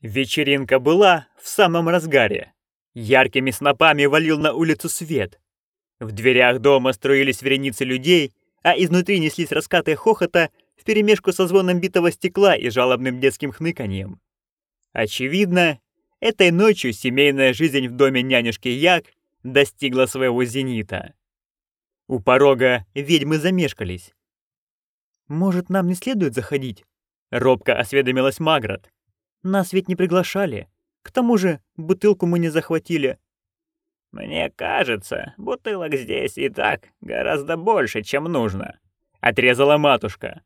Вечеринка была в самом разгаре. Яркими снопами валил на улицу свет. В дверях дома строились вереницы людей, а изнутри неслись раскаты хохота вперемешку со звоном битого стекла и жалобным детским хныканьем. Очевидно, этой ночью семейная жизнь в доме нянюшки Як достигла своего зенита. У порога ведьмы замешкались. «Может, нам не следует заходить?» — робко осведомилась Маград. «Нас ведь не приглашали. К тому же бутылку мы не захватили». «Мне кажется, бутылок здесь и так гораздо больше, чем нужно», — отрезала матушка.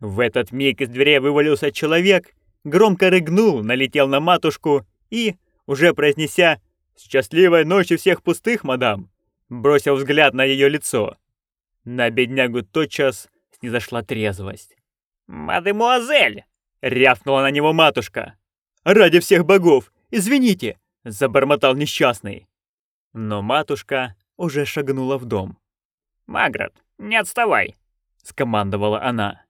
В этот миг из дверей вывалился человек, громко рыгнул, налетел на матушку и, уже произнеся «Счастливой ночи всех пустых, мадам!», бросил взгляд на ее лицо. На беднягу тотчас снизошла трезвость. «Мадемуазель!» — рявкнула на него матушка. «Ради всех богов! Извините!» — забормотал несчастный. Но матушка уже шагнула в дом. «Маград, не отставай!» — скомандовала она.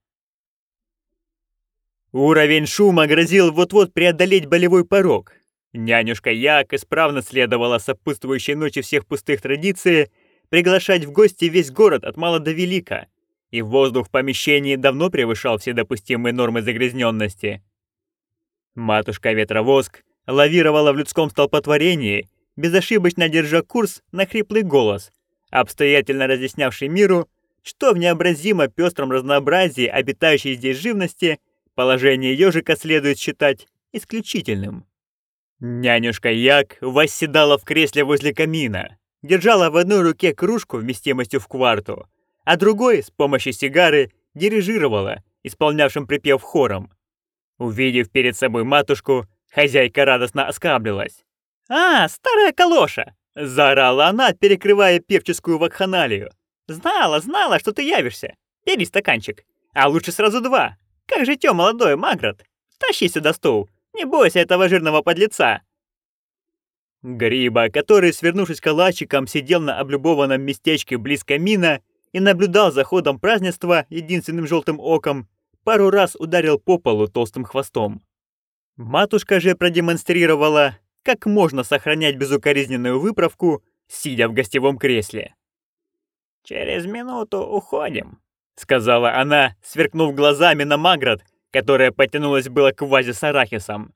Уровень шума грозил вот-вот преодолеть болевой порог. Нянюшка Як исправно следовала сопутствующей ночи всех пустых традиции приглашать в гости весь город от мала до велика, и воздух в помещении давно превышал все допустимые нормы загрязненности. Матушка Ветровоск лавировала в людском столпотворении, безошибочно держа курс на хриплый голос, обстоятельно разъяснявший миру, что в необразимо пестром разнообразии обитающей здесь живности – Положение ежика следует считать исключительным. Нянюшка Як восседала в кресле возле камина, держала в одной руке кружку вместимостью в кварту, а другой с помощью сигары дирижировала, исполнявшим припев хором. Увидев перед собой матушку, хозяйка радостно оскаблилась. «А, старая калоша!» — заорала она, перекрывая певческую вакханалию. «Знала, знала, что ты явишься. Бери стаканчик, а лучше сразу два, как же тё, молодой Магрот? Тащи сюда стул. Не бойся этого жирного подлеца. Гриба, который, свернувшись калачиком, сидел на облюбованном местечке близ камина и наблюдал за ходом празднества единственным желтым оком, пару раз ударил по полу толстым хвостом. Матушка же продемонстрировала, как можно сохранять безукоризненную выправку, сидя в гостевом кресле. «Через минуту уходим», — сказала она, сверкнув глазами на Маград, которая потянулась было к вазе с арахисом.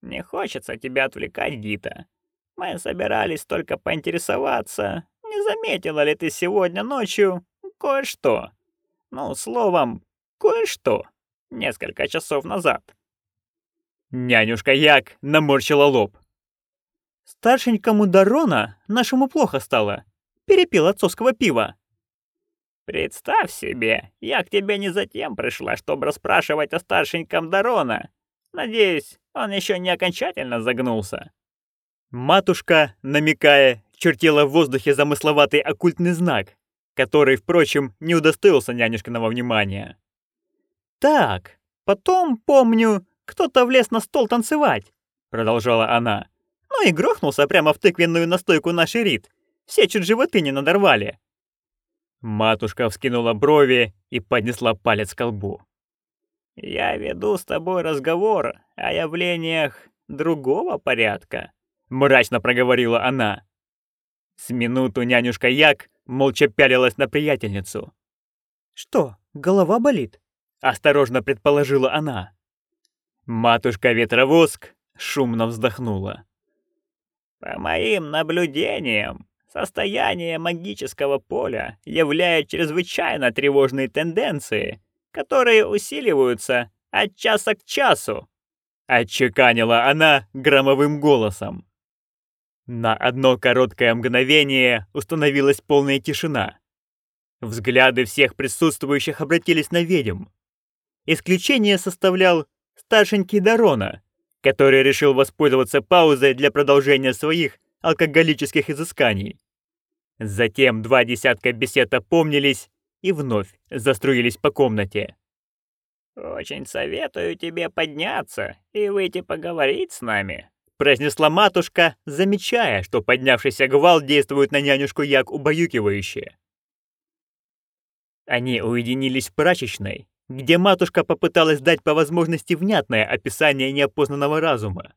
«Не хочется тебя отвлекать, Гита. Мы собирались только поинтересоваться, не заметила ли ты сегодня ночью кое-что? Ну, словом, кое-что. Несколько часов назад». Нянюшка Як наморщила лоб. «Старшенькому Дарона нашему плохо стало. Перепил отцовского пива. «Представь себе, я к тебе не затем пришла, чтобы расспрашивать о старшеньком Дарона. Надеюсь, он еще не окончательно загнулся». Матушка, намекая, чертила в воздухе замысловатый оккультный знак, который, впрочем, не удостоился нянюшкиного внимания. «Так, потом, помню, кто-то влез на стол танцевать», — продолжала она. «Ну и грохнулся прямо в тыквенную настойку нашей Рит. Все чуть животы не надорвали. Матушка вскинула брови и поднесла палец к лбу. «Я веду с тобой разговор о явлениях другого порядка», — мрачно проговорила она. С минуту нянюшка Як молча пялилась на приятельницу. «Что, голова болит?» — осторожно предположила она. Матушка Ветровоск шумно вздохнула. «По моим наблюдениям, Состояние магического поля являет чрезвычайно тревожные тенденции, которые усиливаются от часа к часу. Отчеканила она громовым голосом. На одно короткое мгновение установилась полная тишина. Взгляды всех присутствующих обратились на ведьм. Исключение составлял старшенький Дарона, который решил воспользоваться паузой для продолжения своих алкоголических изысканий. Затем два десятка бесед опомнились и вновь заструились по комнате. «Очень советую тебе подняться и выйти поговорить с нами», произнесла матушка, замечая, что поднявшийся гвал действует на нянюшку як убаюкивающе. Они уединились в прачечной, где матушка попыталась дать по возможности внятное описание неопознанного разума.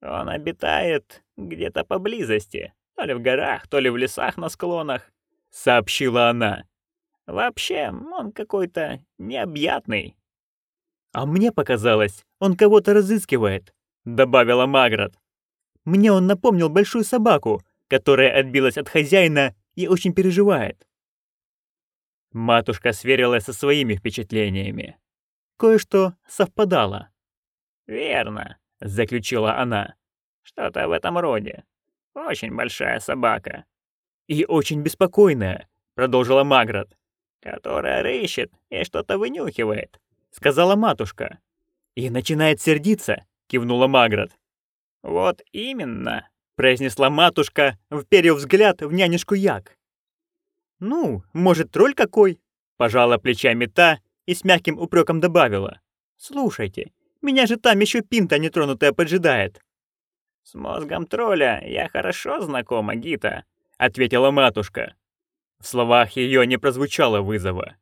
Он обитает где-то поблизости, то ли в горах, то ли в лесах на склонах, сообщила она. Вообще, он какой-то необъятный. А мне показалось, он кого-то разыскивает, добавила Маград. Мне он напомнил большую собаку, которая отбилась от хозяина и очень переживает. Матушка сверилась со своими впечатлениями. Кое-что совпадало. «Верно», — заключила она. «Что-то в этом роде. Очень большая собака». «И очень беспокойная», — продолжила Маград. «Которая рыщет и что-то вынюхивает», — сказала матушка. «И начинает сердиться», — кивнула Маград. «Вот именно», — произнесла матушка, вперев взгляд в нянюшку Як. «Ну, может, тролль какой?» — пожала плечами та и с мягким упреком добавила. «Слушайте, меня же там еще пинта нетронутая поджидает». «С мозгом тролля я хорошо знакома, Гита», — ответила матушка. В словах ее не прозвучало вызова.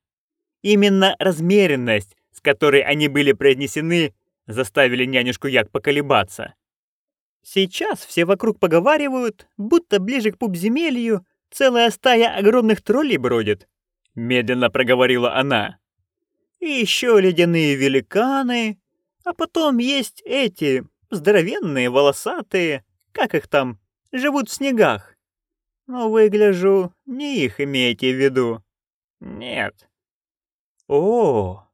Именно размеренность, с которой они были произнесены, заставили нянюшку Як поколебаться. Сейчас все вокруг поговаривают, будто ближе к пубземелью целая стая огромных троллей бродит», — медленно проговорила она. «И еще ледяные великаны, а потом есть эти, здоровенные, волосатые, как их там, живут в снегах. Но выгляжу, не их имеете в виду». «Нет». «О!»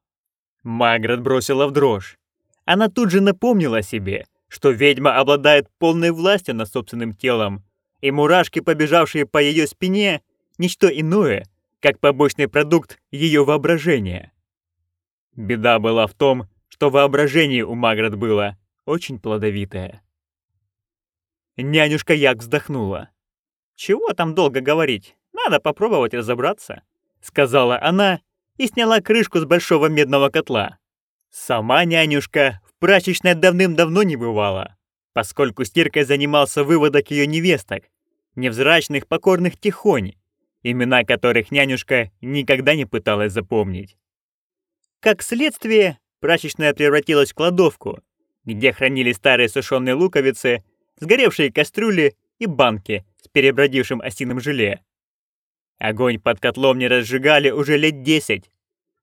Маград бросила в дрожь. Она тут же напомнила себе, что ведьма обладает полной властью над собственным телом, и мурашки, побежавшие по ее спине, ничто иное, как побочный продукт ее воображения. Беда была в том, что воображение у Маград было очень плодовитое. Нянюшка Як вздохнула. «Чего там долго говорить? Надо попробовать разобраться», — сказала она и сняла крышку с большого медного котла. Сама нянюшка в прачечной давным-давно не бывала, поскольку стиркой занимался выводок ее невесток, невзрачных покорных тихонь, имена которых нянюшка никогда не пыталась запомнить. Как следствие, прачечная превратилась в кладовку, где хранили старые сушеные луковицы, сгоревшие кастрюли и банки с перебродившим осиным желе. Огонь под котлом не разжигали уже лет десять.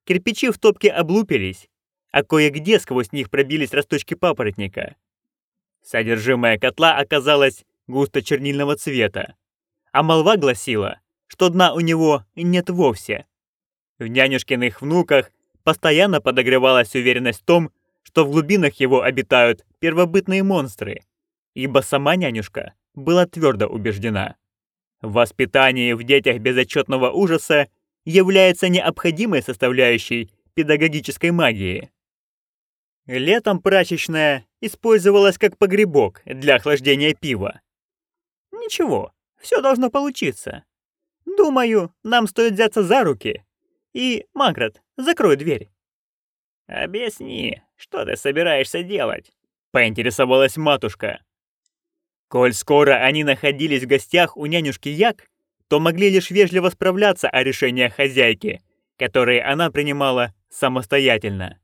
Кирпичи в топке облупились, а кое-где сквозь них пробились росточки папоротника. Содержимое котла оказалось густо-чернильного цвета. А молва гласила, что дна у него нет вовсе. В нянюшкиных внуках постоянно подогревалась уверенность в том, что в глубинах его обитают первобытные монстры, ибо сама нянюшка была твердо убеждена. Воспитание в детях безотчетного ужаса является необходимой составляющей педагогической магии. Летом прачечная использовалась как погребок для охлаждения пива. Ничего, все должно получиться. Думаю, нам стоит взяться за руки. И, Маград, закрой дверь. Объясни, что ты собираешься делать? Поинтересовалась матушка. Коль скоро они находились в гостях у нянюшки Як, то могли лишь вежливо справляться о решениях хозяйки, которые она принимала самостоятельно.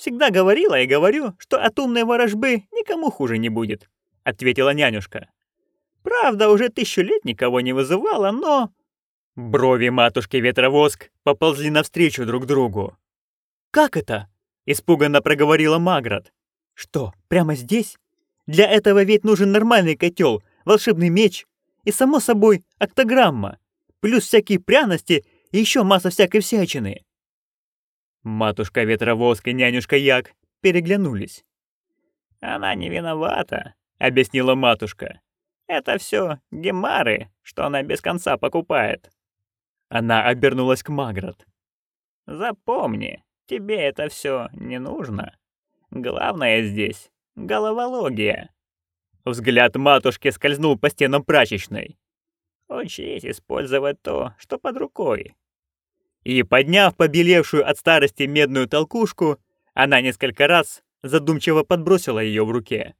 «Всегда говорила и говорю, что от умной ворожбы никому хуже не будет», — ответила нянюшка. Правда, уже тысячу лет никого не вызывала, но...» Брови матушки Ветровоск поползли навстречу друг другу. «Как это?» — испуганно проговорила Маград. «Что, прямо здесь? Для этого ведь нужен нормальный котел, волшебный меч и, само собой, октограмма, плюс всякие пряности и еще масса всякой всячины». Матушка Ветровоск и нянюшка Як переглянулись. «Она не виновата», — объяснила матушка. Это все гемары, что она без конца покупает. Она обернулась к Маград. Запомни, тебе это все не нужно. Главное здесь — головология. Взгляд матушки скользнул по стенам прачечной. Учись использовать то, что под рукой. И, подняв побелевшую от старости медную толкушку, она несколько раз задумчиво подбросила ее в руке.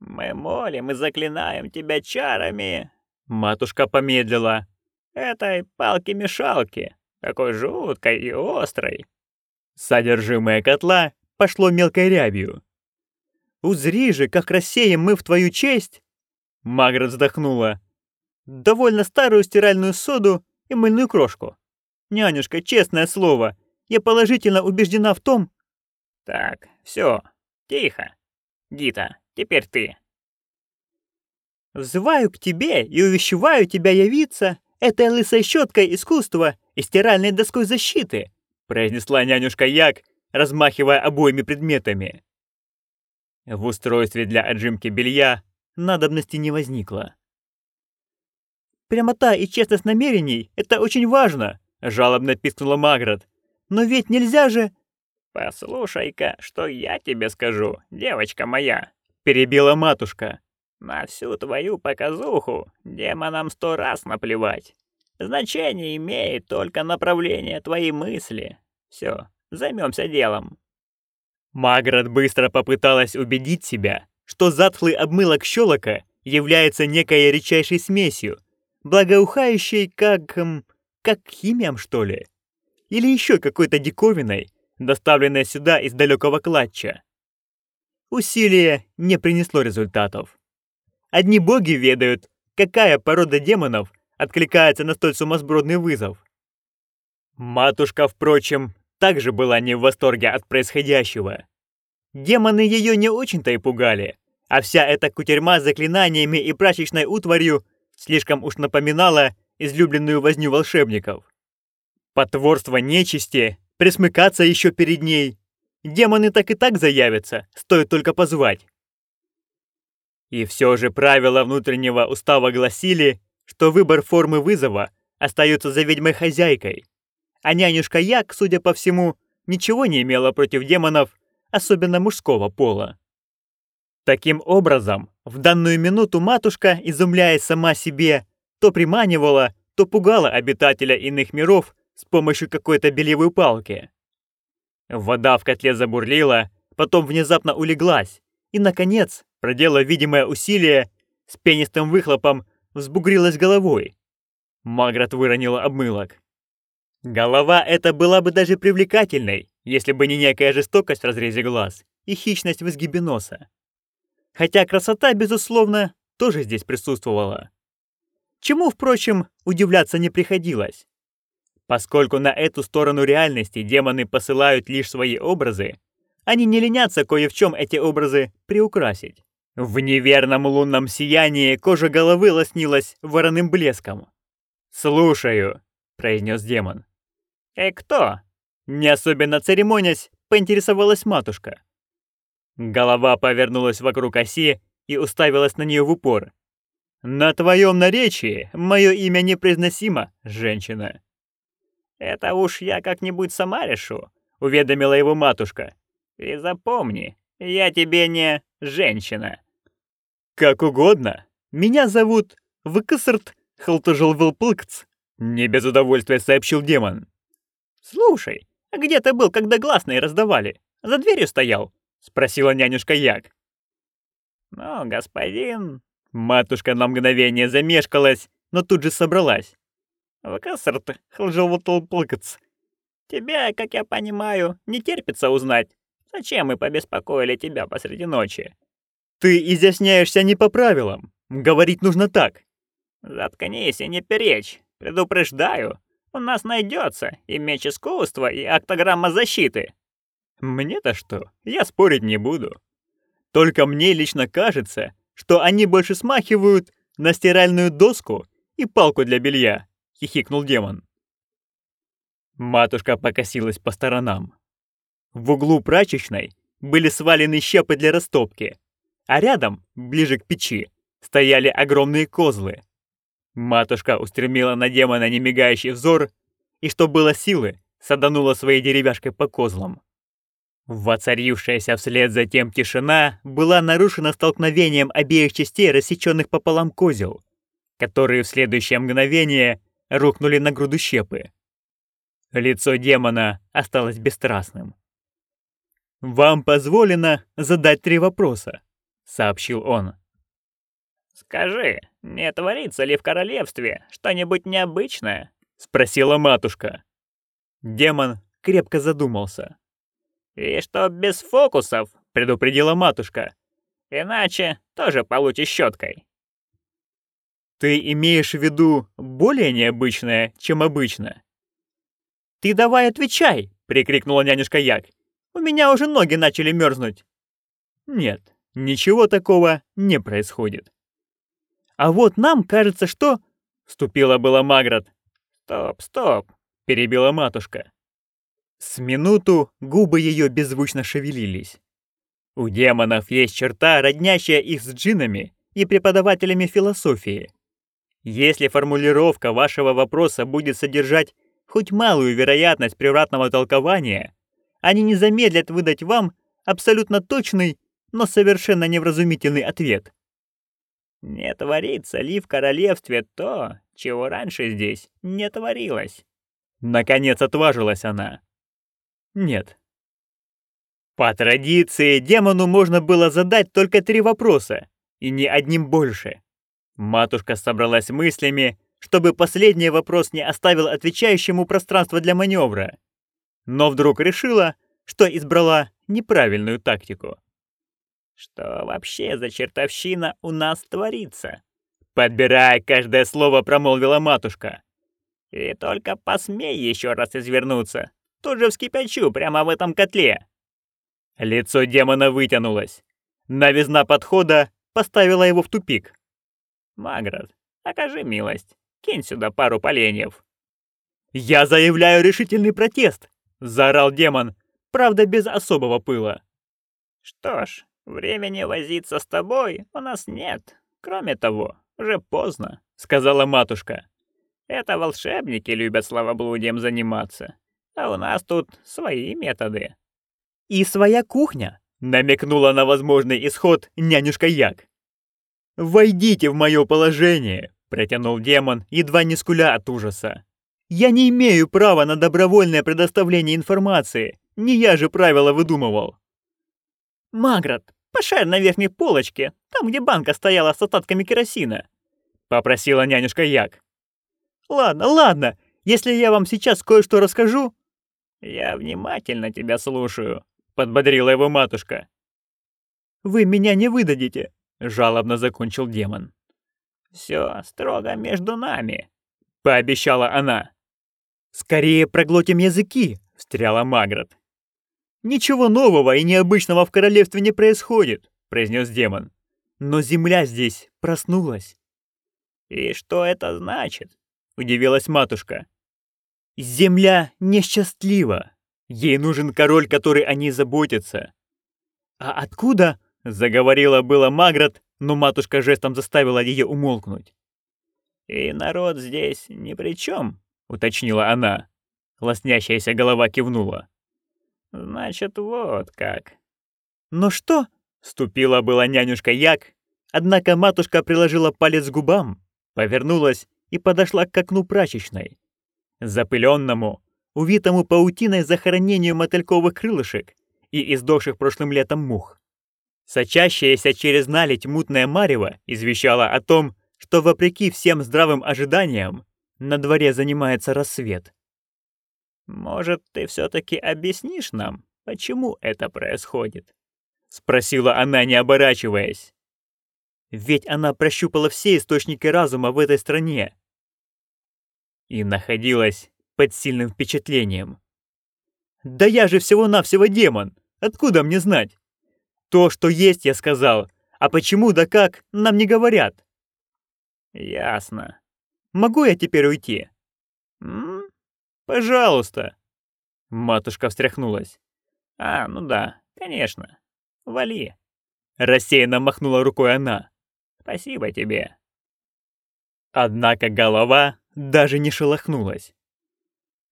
Мы молим и заклинаем тебя чарами. Матушка помедлила. Этой палки-мешалки, такой жуткой и острой. Содержимое котла пошло мелкой рябью. «Узри же, как рассеем мы в твою честь!» Магрот вздохнула. «Довольно старую стиральную соду и мыльную крошку. Нянюшка, честное слово, я положительно убеждена в том...» «Так, все, тихо. Гита, теперь ты». «Взываю к тебе и увещеваю тебя явиться этой лысой щеткой искусства и стиральной доской защиты», произнесла нянюшка Як, размахивая обоими предметами. В устройстве для отжимки белья надобности не возникло. «Прямота и честность намерений — это очень важно», — жалобно пискнула Маград. «Но ведь нельзя же...» «Послушай-ка, что я тебе скажу, девочка моя», — перебила матушка. «На всю твою показуху демонам сто раз наплевать. Значение имеет только направление твоей мысли. Все, займемся делом». Маград быстро попыталась убедить себя, что затхлый обмылок щелока является некой редчайшей смесью, благоухающей как... Эм, как химиям, что ли? Или еще какой-то диковиной, доставленной сюда из далекого клатча. Усилие не принесло результатов. Одни боги ведают, какая порода демонов откликается на столь сумасбродный вызов. Матушка, впрочем, также была не в восторге от происходящего. Демоны ее не очень-то и пугали, а вся эта кутерьма с заклинаниями и прачечной утварью слишком уж напоминала излюбленную возню волшебников. Потворство нечисти, присмыкаться еще перед ней. Демоны так и так заявятся, стоит только позвать. И все же правила внутреннего устава гласили, что выбор формы вызова остается за ведьмой-хозяйкой. А нянюшка Як, судя по всему, ничего не имела против демонов, особенно мужского пола. Таким образом, в данную минуту матушка, изумляясь сама себе, то приманивала, то пугала обитателя иных миров с помощью какой-то белевой палки. Вода в котле забурлила, потом внезапно улеглась, и, наконец, проделав видимое усилие, с пенистым выхлопом взбугрилась головой. Магрот выронила обмылок. Голова эта была бы даже привлекательной, если бы не некая жестокость в разрезе глаз и хищность в изгибе носа. Хотя красота, безусловно, тоже здесь присутствовала. Чему, впрочем, удивляться не приходилось. Поскольку на эту сторону реальности демоны посылают лишь свои образы, они не ленятся кое в чем эти образы приукрасить. В неверном лунном сиянии кожа головы лоснилась вороным блеском. «Слушаю», — произнес демон. «Э, кто?» Не особенно церемонясь, поинтересовалась матушка. Голова повернулась вокруг оси и уставилась на нее в упор. «На твоем наречии мое имя непроизносимо, женщина». «Это уж я как-нибудь сама решу», — уведомила его матушка. «И запомни, я тебе не женщина». «Как угодно. Меня зовут Выкасарт Халтажелвылпылкц», — не без удовольствия сообщил демон. «Слушай, а где ты был, когда гласные раздавали? За дверью стоял?» — спросила нянюшка Як. «Ну, господин...» Матушка на мгновение замешкалась, но тут же собралась. «Выкасарт, хлжелвотолплыкац. Тебя, как я понимаю, не терпится узнать, зачем мы побеспокоили тебя посреди ночи?» «Ты изъясняешься не по правилам. Говорить нужно так». «Заткнись и не перечь. Предупреждаю, у нас найдется и меч искусства, и актограмма защиты». «Мне-то что? Я спорить не буду. Только мне лично кажется, что они больше смахивают на стиральную доску и палку для белья», — хихикнул демон. Матушка покосилась по сторонам. В углу прачечной были свалены щепы для растопки, а рядом, ближе к печи, стояли огромные козлы. Матушка устремила на демона немигающий взор и, что было силы, саданула своей деревяшкой по козлам. Воцарившаяся вслед за тем тишина была нарушена столкновением обеих частей рассеченных пополам козел, которые в следующее мгновение рухнули на груду щепы. Лицо демона осталось бесстрастным. «Вам позволено задать три вопроса», — сообщил он. «Скажи, не творится ли в королевстве что-нибудь необычное?» — спросила матушка. Демон крепко задумался. «И что без фокусов», — предупредила матушка. «Иначе тоже получишь щеткой». «Ты имеешь в виду более необычное, чем обычно?» «Ты давай отвечай!» — прикрикнула нянюшка Як. «У меня уже ноги начали мерзнуть». «Нет, ничего такого не происходит». «А вот нам кажется, что...» — вступила была Маград. «Стоп, стоп!» — перебила матушка. С минуту губы ее беззвучно шевелились. У демонов есть черта, роднящая их с джинами и преподавателями философии. Если формулировка вашего вопроса будет содержать хоть малую вероятность превратного толкования, они не замедлят выдать вам абсолютно точный, но совершенно невразумительный ответ. Не творится ли в королевстве то, чего раньше здесь не творилось? Наконец отважилась она. Нет. По традиции демону можно было задать только три вопроса, и ни одним больше. Матушка собралась мыслями, чтобы последний вопрос не оставил отвечающему пространство для маневра. Но вдруг решила, что избрала неправильную тактику. «Что вообще за чертовщина у нас творится?» Подбирая каждое слово, промолвила матушка. «И только посмей еще раз извернуться, тут же вскипячу прямо в этом котле». Лицо демона вытянулось. Новизна подхода поставила его в тупик. Маград, окажи милость, кинь сюда пару поленьев». «Я заявляю решительный протест!» — заорал демон, правда без особого пыла. «Что ж, времени возиться с тобой у нас нет. Кроме того, уже поздно», — сказала матушка. «Это волшебники любят словоблудием заниматься, а у нас тут свои методы». «И своя кухня», — намекнула на возможный исход нянюшка Як. «Войдите в мое положение!» — протянул демон, едва не скуля от ужаса. «Я не имею права на добровольное предоставление информации. Не я же правила выдумывал». «Маград, пошарь на верхней полочке, там, где банка стояла с остатками керосина», — попросила нянюшка Як. «Ладно, ладно, если я вам сейчас кое-что расскажу...» «Я внимательно тебя слушаю», — подбодрила его матушка. «Вы меня не выдадите», — жалобно закончил демон. «Всё строго между нами», — пообещала она. «Скорее проглотим языки», — встряла Маград. «Ничего нового и необычного в королевстве не происходит», — произнес демон. «Но земля здесь проснулась». «И что это значит?» — удивилась матушка. «Земля несчастлива. Ей нужен король, который о ней заботится». «А откуда?» Заговорила было Маград, но матушка жестом заставила ее умолкнуть. «И народ здесь ни при чем», — уточнила она. Лоснящаяся голова кивнула. «Значит, вот как». «Но что?» — ступила была нянюшка Як, однако матушка приложила палец к губам, повернулась и подошла к окну прачечной. Запыленному, увитому паутиной захоронению мотыльковых крылышек и издохших прошлым летом мух. Сочащаяся через наледь мутная марево извещала о том, что вопреки всем здравым ожиданиям на дворе занимается рассвет. «Может, ты все-таки объяснишь нам, почему это происходит?» — спросила она, не оборачиваясь. Ведь она прощупала все источники разума в этой стране и находилась под сильным впечатлением. «Да я же всего-навсего демон! Откуда мне знать?» То, что есть, я сказал. А почему да как, нам не говорят. Ясно. Могу я теперь уйти? М? Пожалуйста. Матушка встряхнулась. А, ну да, конечно. Вали. Рассеянно махнула рукой она. Спасибо тебе. Однако голова даже не шелохнулась.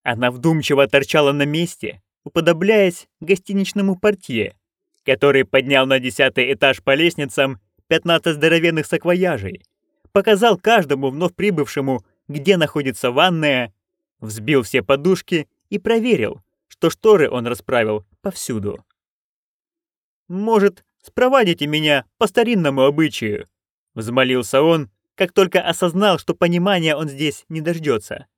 Она вдумчиво торчала на месте, уподобляясь гостиничному портье, который поднял на десятый этаж по лестницам 15 здоровенных саквояжей, показал каждому вновь прибывшему, где находится ванная, взбил все подушки и проверил, что шторы он расправил повсюду. «Может, спровадите меня по старинному обычаю?» — взмолился он, как только осознал, что понимания он здесь не дождется.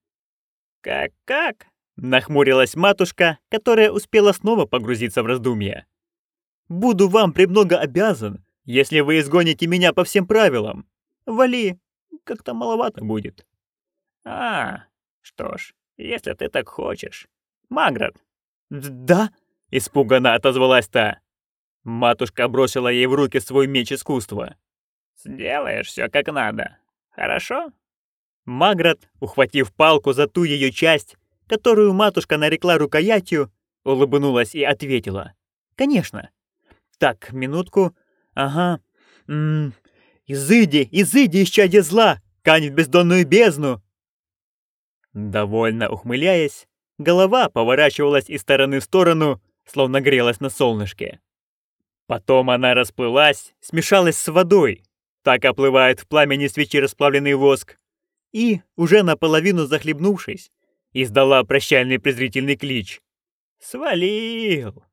«Как-как?» — Нахмурилась матушка, которая успела снова погрузиться в раздумья. «Буду вам премного обязан, если вы изгоните меня по всем правилам. Вали, как-то маловато будет». «А, что ж, если ты так хочешь. Маград». «Да?» — испуганно отозвалась та. Матушка бросила ей в руки свой меч искусства. «Сделаешь все как надо. Хорошо?» Маград, ухватив палку за ту ее часть, которую матушка нарекла рукоятью, улыбнулась и ответила. «Конечно». «Так, минутку. Ага. М -м, изыди, изыди, исчадие зла! Кань в бездонную бездну!» Довольно ухмыляясь, голова поворачивалась из стороны в сторону, словно грелась на солнышке. Потом она расплылась, смешалась с водой, так оплывает в пламени свечи расплавленный воск, и, уже наполовину захлебнувшись, издала прощальный презрительный клич. «Свалил!»